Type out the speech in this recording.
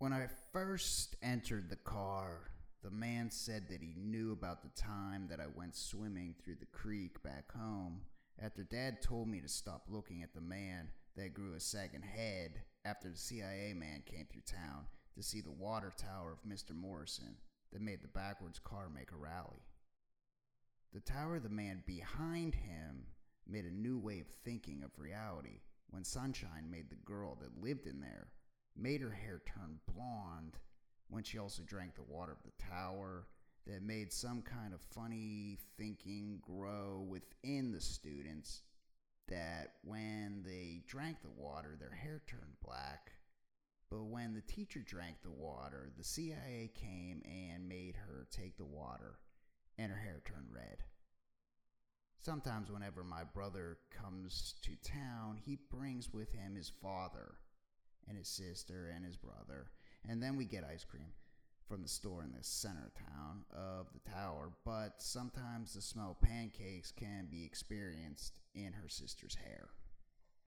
When I first entered the car, the man said that he knew about the time that I went swimming through the creek back home after Dad told me to stop looking at the man that grew a second head after the CIA man came through town to see the water tower of Mr. Morrison that made the backwards car make a rally. The tower the man behind him made a new way of thinking of reality when sunshine made the girl that lived in there made her hair turn blonde when she also drank the water of the tower that made some kind of funny thinking grow within the students that when they drank the water their hair turned black. But when the teacher drank the water the CIA came and made her take the water and her hair turned red. Sometimes, whenever my brother comes to town, he brings with him his father and his sister and his brother. And then we get ice cream from the store in the center town of the tower. But sometimes the smell of pancakes can be experienced in her sister's hair.